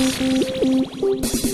うん。